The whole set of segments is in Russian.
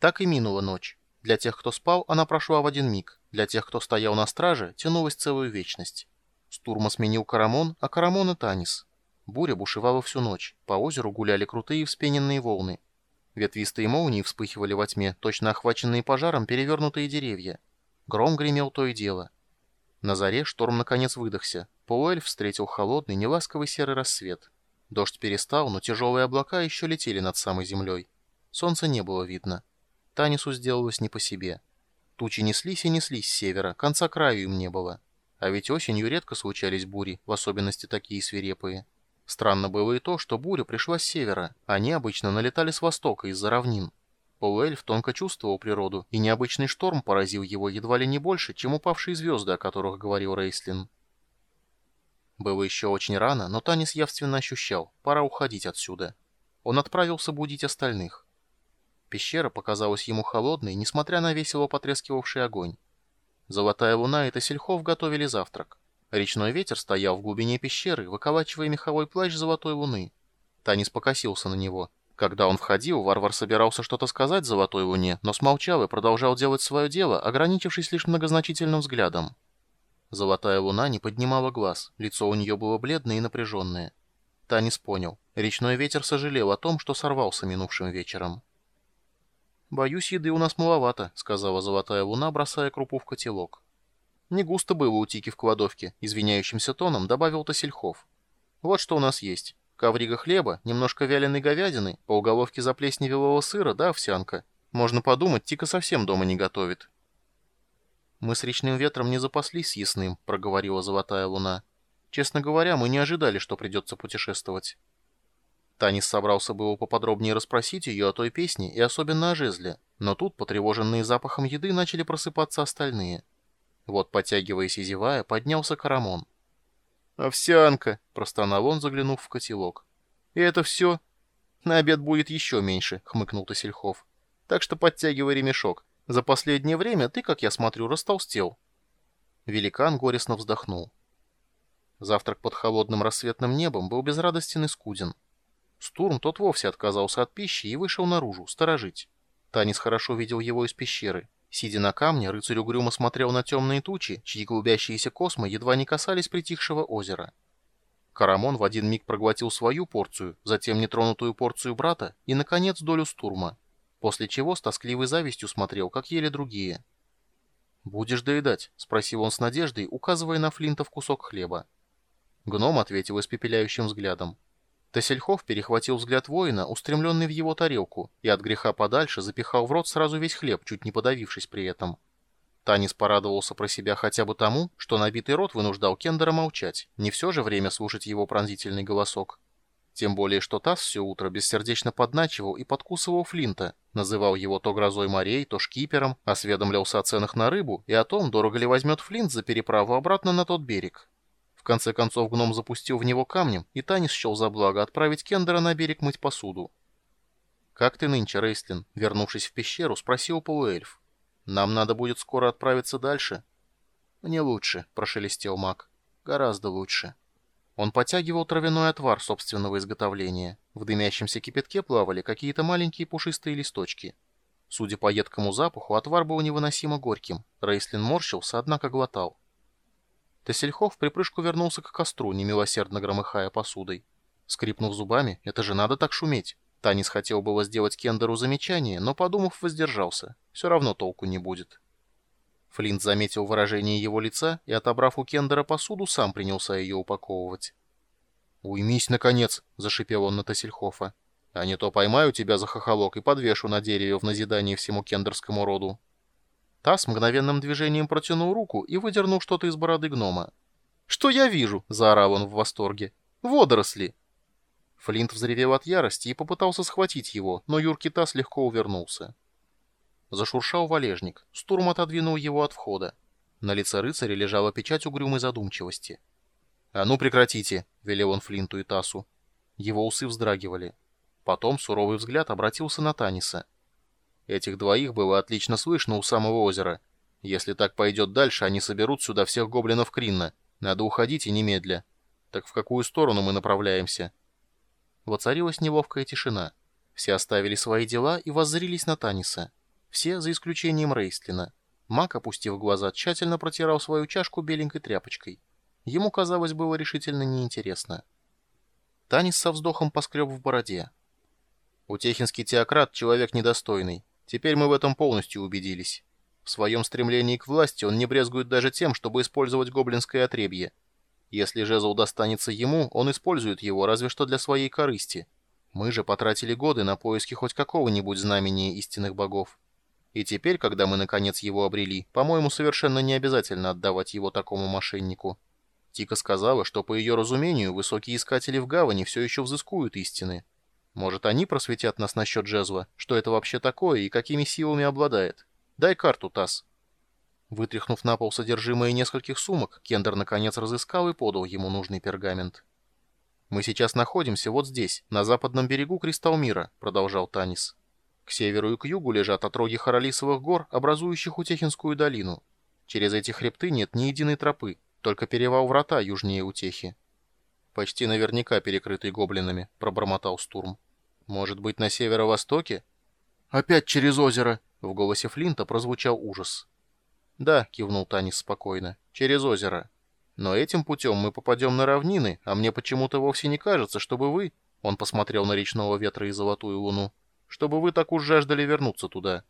Так и минула ночь. Для тех, кто спал, она прошла в один миг. Для тех, кто стоял на страже, тянулась целую вечность. Стурма сменил Карамон, а Карамон Танис. Буря бушевала всю ночь. По озеру гуляли крутые вспененные волны. Ветвистые молнии вспыхивали во тьме, точно охваченные пожаром перевернутые деревья. Гром гремел то и дело. На заре шторм наконец выдохся. Полуэльф встретил холодный, неласковый серый рассвет. Дождь перестал, но тяжелые облака еще летели над самой землей. Солнца не было видно. Танису сделалось не по себе. Тучи неслись и неслись с севера, конца краю им не было. А ведь осенью редко случались бури, в особенности такие свирепые. Странно было и то, что буря пришла с севера, они обычно налетали с востока из-за равнин. Полуэльф тонко чувствовал природу, и необычный шторм поразил его едва ли не больше, чем упавшие звезды, о которых говорил Рейслин. Было еще очень рано, но Танис явственно ощущал, пора уходить отсюда. Он отправился будить остальных. Пещера показалась ему холодной, несмотря на весело потрескивавший огонь. Золотая луна и Тасельхов готовили завтрак. Речной ветер стоял в глубине пещеры, выколачивая меховой плащ золотой луны. Танис покосился на него. Когда он входил, варвар собирался что-то сказать золотой луне, но смолчал и продолжал делать свое дело, ограничившись лишь многозначительным взглядом. Золотая луна не поднимала глаз, лицо у нее было бледное и напряженное. Танис понял. Речной ветер сожалел о том, что сорвался минувшим вечером. «Боюсь, еды у нас маловато», — сказала золотая луна, бросая крупу в котелок. Не густо было у Тики в кладовке, извиняющимся тоном добавил Тосельхов. Вот что у нас есть. Коврига хлеба, немножко вяленой говядины, по уголовке заплесневелого сыра да овсянка. Можно подумать, Тика совсем дома не готовит. «Мы с речным ветром не запаслись съестным», — проговорила золотая луна. «Честно говоря, мы не ожидали, что придется путешествовать». Танис собрался было поподробнее расспросить ее о той песне и особенно о жезле, но тут, потревоженные запахом еды, начали просыпаться остальные — вот, потягиваясь и зевая, поднялся Карамон. «Овсянка!» — простонал он, заглянув в котелок. «И это все?» «На обед будет еще меньше», — хмыкнул Тосельхов. «Так что подтягивай ремешок. За последнее время ты, как я смотрю, растолстел». Великан горестно вздохнул. Завтрак под холодным рассветным небом был безрадостен и скуден. Стурм тот вовсе отказался от пищи и вышел наружу, сторожить. Танис хорошо видел его из пещеры. Сидя на камне, рыцарь угрюмо смотрел на темные тучи, чьи клубящиеся космы едва не касались притихшего озера. Карамон в один миг проглотил свою порцию, затем нетронутую порцию брата и, наконец, долю стурма, после чего с тоскливой завистью смотрел, как ели другие. «Будешь доедать?» — спросил он с надеждой, указывая на Флинта в кусок хлеба. Гном ответил испепеляющим взглядом. Тесельхов перехватил взгляд воина, устремленный в его тарелку, и от греха подальше запихал в рот сразу весь хлеб, чуть не подавившись при этом. Танис порадовался про себя хотя бы тому, что набитый рот вынуждал Кендера молчать, не все же время слушать его пронзительный голосок. Тем более, что Тасс все утро бессердечно подначивал и подкусывал Флинта, называл его то грозой морей, то шкипером, осведомлялся о ценах на рыбу и о том, дорого ли возьмет Флинт за переправу обратно на тот берег. В конце концов гном запустил в него камнем, и Танис счел за благо отправить Кендера на берег мыть посуду. «Как ты нынче, Рейстлин?» Вернувшись в пещеру, спросил полуэльф. «Нам надо будет скоро отправиться дальше». «Мне лучше», — прошелестел маг. «Гораздо лучше». Он потягивал травяной отвар собственного изготовления. В дымящемся кипятке плавали какие-то маленькие пушистые листочки. Судя по едкому запаху, отвар был невыносимо горьким. Рейслин морщился, однако глотал. Тесельхов припрыжку вернулся к костру, немилосердно громыхая посудой. Скрипнув зубами, это же надо так шуметь. Танис хотел было сделать Кендеру замечание, но, подумав, воздержался. Все равно толку не будет. Флинт заметил выражение его лица и, отобрав у Кендера посуду, сам принялся ее упаковывать. «Уймись, наконец!» — зашипел он на Тассельхофа. «А не то поймаю тебя за хохолок и подвешу на дереве в назидание всему кендерскому роду». Тасс мгновенным движением протянул руку и выдернул что-то из бороды гнома. «Что я вижу?» — заорал он в восторге. «Водоросли!» Флинт взревел от ярости и попытался схватить его, но юркий Тасс легко увернулся. Зашуршал валежник, Стурм отодвинул его от входа. На лице рыцаря лежала печать угрюмой задумчивости. «А ну прекратите!» — велел он Флинту и Тасу. Его усы вздрагивали. Потом суровый взгляд обратился на Таниса. Этих двоих было отлично слышно у самого озера. Если так пойдет дальше, они соберут сюда всех гоблинов Кринна. Надо уходить и немедля. Так в какую сторону мы направляемся?» Воцарилась неловкая тишина. Все оставили свои дела и воззрились на Таниса. Все, за исключением Рейстлина. Мак, опустив глаза, тщательно протирал свою чашку беленькой тряпочкой. Ему, казалось, было решительно неинтересно. Танис со вздохом поскреб в бороде. Утехинский теократ — человек недостойный. Теперь мы в этом полностью убедились. В своем стремлении к власти он не брезгует даже тем, чтобы использовать гоблинское отребье. Если жезл достанется ему, он использует его разве что для своей корысти. Мы же потратили годы на поиски хоть какого-нибудь знамения истинных богов. И теперь, когда мы наконец его обрели, по-моему, совершенно не обязательно отдавать его такому мошеннику. Тика сказала, что, по ее разумению, высокие искатели в гавани все еще взыскуют истины. Может, они просветят нас насчет жезла, что это вообще такое и какими силами обладает. Дай карту, Тасс. Вытряхнув на пол содержимое нескольких сумок, Кендер наконец разыскал и подал ему нужный пергамент. «Мы сейчас находимся вот здесь, на западном берегу Кристалмира», — продолжал Танис. «К северу и к югу лежат отроги Харалисовых гор, образующих Утехинскую долину. Через эти хребты нет ни единой тропы, только перевал врата южнее Утехи». «Почти наверняка перекрытый гоблинами», — пробормотал Стурм. «Может быть, на северо-востоке?» «Опять через озеро!» — в голосе Флинта прозвучал ужас. «Да», — кивнул Танис спокойно, — «через озеро. Но этим путем мы попадем на равнины, а мне почему-то вовсе не кажется, чтобы вы...» Он посмотрел на речного ветра и золотую луну. «Чтобы вы так уж жаждали вернуться туда.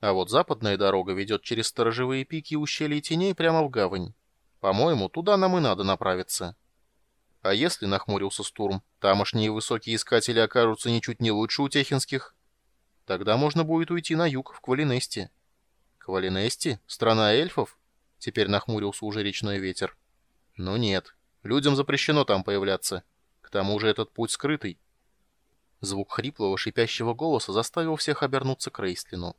А вот западная дорога ведет через сторожевые пики и ущелья теней прямо в гавань. По-моему, туда нам и надо направиться». «А если, — нахмурился Стурм, — тамошние высокие искатели окажутся ничуть не лучше у техинских?» «Тогда можно будет уйти на юг, в Квалинесте». Квалинести? Страна эльфов? Теперь нахмурился уже речной ветер. Ну нет, людям запрещено там появляться. К тому же этот путь скрытый. Звук хриплого, шипящего голоса заставил всех обернуться к Рейстлину.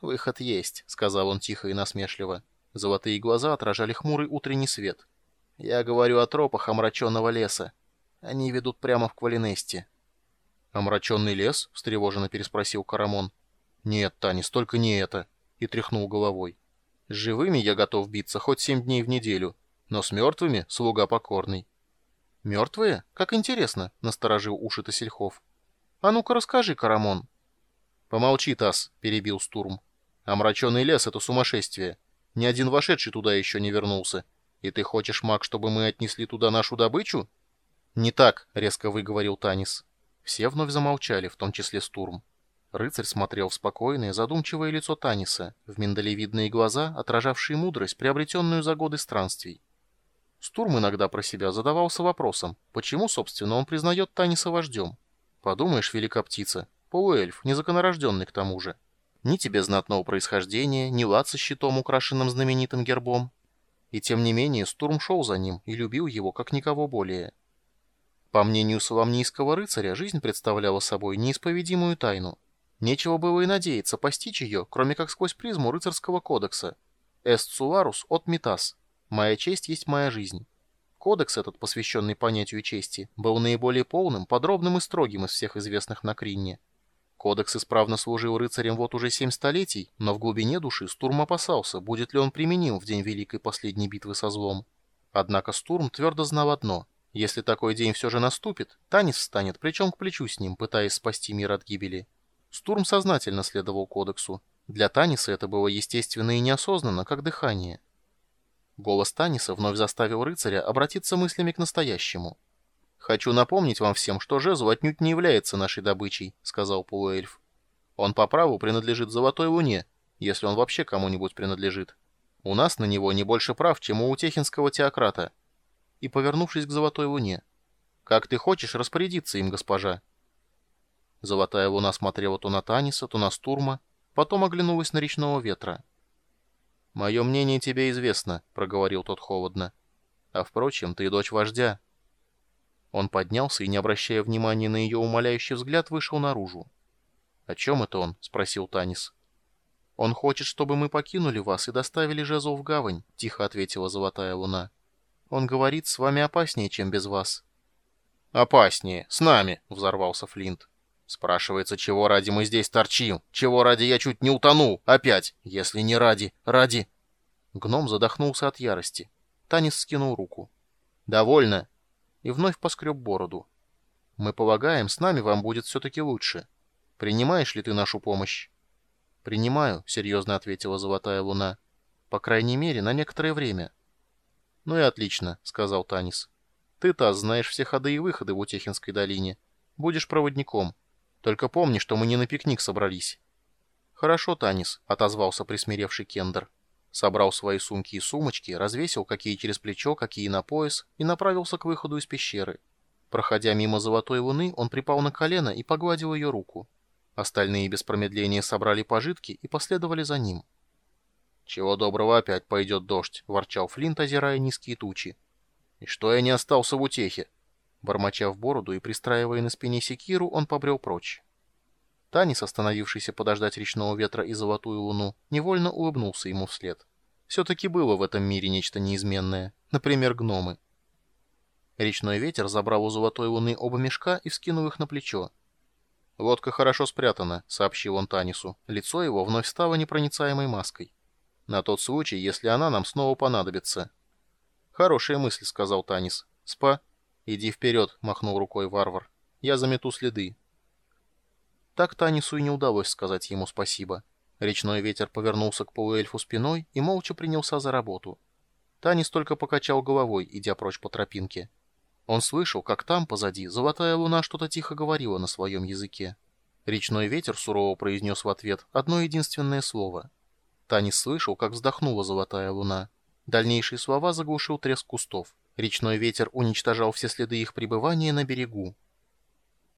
«Выход есть», — сказал он тихо и насмешливо. Золотые глаза отражали хмурый утренний свет. «Я говорю о тропах омраченного леса. Они ведут прямо в Квалинесте». «Омраченный лес?» — встревоженно переспросил Карамон. «Нет, Танис, только не это и тряхнул головой. «С живыми я готов биться хоть семь дней в неделю, но с мертвыми — слуга покорный». «Мертвые? Как интересно!» — насторожил уши Тасельхов. «А ну-ка расскажи, Карамон». «Помолчи, Тасс», — перебил Стурм. «Омраченный лес — это сумасшествие. Ни один вошедший туда еще не вернулся. И ты хочешь, маг, чтобы мы отнесли туда нашу добычу?» «Не так», — резко выговорил Танис. Все вновь замолчали, в том числе Стурм. Рыцарь смотрел в спокойное, задумчивое лицо Таниса, в миндалевидные глаза, отражавшие мудрость, приобретенную за годы странствий. Стурм иногда про себя задавался вопросом, почему, собственно, он признает Таниса вождем. Подумаешь, велика птица, полуэльф, незаконорожденный к тому же. Ни тебе знатного происхождения, ни лад со щитом, украшенным знаменитым гербом. И тем не менее Стурм шел за ним и любил его, как никого более. По мнению соломнийского рыцаря, жизнь представляла собой неисповедимую тайну. Нечего было и надеяться постичь ее, кроме как сквозь призму рыцарского кодекса. «Est sularus от mitas» — «Моя честь есть моя жизнь». Кодекс этот, посвященный понятию чести, был наиболее полным, подробным и строгим из всех известных на Кринне. Кодекс исправно служил рыцарем вот уже семь столетий, но в глубине души Стурм опасался, будет ли он применим в день Великой Последней Битвы со Злом. Однако Стурм твердо знал одно — если такой день все же наступит, Танис встанет плечом к плечу с ним, пытаясь спасти мир от гибели. Стурм сознательно следовал кодексу. Для Таниса это было естественно и неосознанно, как дыхание. Голос Таниса вновь заставил рыцаря обратиться мыслями к настоящему. «Хочу напомнить вам всем, что жезл отнюдь не является нашей добычей», — сказал полуэльф. «Он по праву принадлежит Золотой Луне, если он вообще кому-нибудь принадлежит. У нас на него не больше прав, чем у утехинского теократа». И, повернувшись к Золотой Луне, «Как ты хочешь распорядиться им, госпожа?» Золотая луна смотрела то на Таниса, то на Стурма, потом оглянулась на речного ветра. «Мое мнение тебе известно», — проговорил тот холодно. «А впрочем, ты дочь вождя». Он поднялся и, не обращая внимания на ее умоляющий взгляд, вышел наружу. «О чем это он?» — спросил Танис. «Он хочет, чтобы мы покинули вас и доставили жезл в гавань», — тихо ответила Золотая Луна. «Он говорит, с вами опаснее, чем без вас». «Опаснее, с нами», — взорвался Флинт. Спрашивается, чего ради мы здесь торчим? Чего ради я чуть не утонул? Опять, если не ради, ради... Гном задохнулся от ярости. Танис скинул руку. «Довольно!» И вновь поскреб бороду. «Мы полагаем, с нами вам будет все-таки лучше. Принимаешь ли ты нашу помощь?» «Принимаю», — серьезно ответила Золотая Луна. «По крайней мере, на некоторое время». «Ну и отлично», — сказал Танис. «Ты-то знаешь все ходы и выходы в Утехинской долине. Будешь проводником. Только помни, что мы не на пикник собрались». «Хорошо, Танис», — отозвался присмиревший Кендер. Собрал свои сумки и сумочки, развесил какие через плечо, какие на пояс и направился к выходу из пещеры. Проходя мимо Золотой Луны, он припал на колено и погладил ее руку. Остальные без промедления собрали пожитки и последовали за ним. «Чего доброго опять пойдет дождь», — ворчал Флинт, озирая низкие тучи. «И что я не остался в утехе?» Бормоча в бороду и пристраивая на спине секиру, он побрел прочь. Танис, остановившийся подождать речного ветра и золотую луну, невольно улыбнулся ему вслед. Все-таки было в этом мире нечто неизменное, например, гномы. Речной ветер забрал у золотой луны оба мешка и вскинул их на плечо. «Лодка хорошо спрятана», — сообщил он Танису. Лицо его вновь стало непроницаемой маской. «На тот случай, если она нам снова понадобится». «Хорошая мысль», — сказал Танис. «Спа?» «Иди вперед», — махнул рукой варвар. «Я замету следы». Так Танису и не удалось сказать ему спасибо. Речной ветер повернулся к полуэльфу спиной и молча принялся за работу. Танис только покачал головой, идя прочь по тропинке. Он слышал, как там, позади, золотая луна что-то тихо говорила на своем языке. Речной ветер сурово произнес в ответ одно единственное слово. Танис слышал, как вздохнула золотая луна. Дальнейшие слова заглушил треск кустов. Речной ветер уничтожал все следы их пребывания на берегу.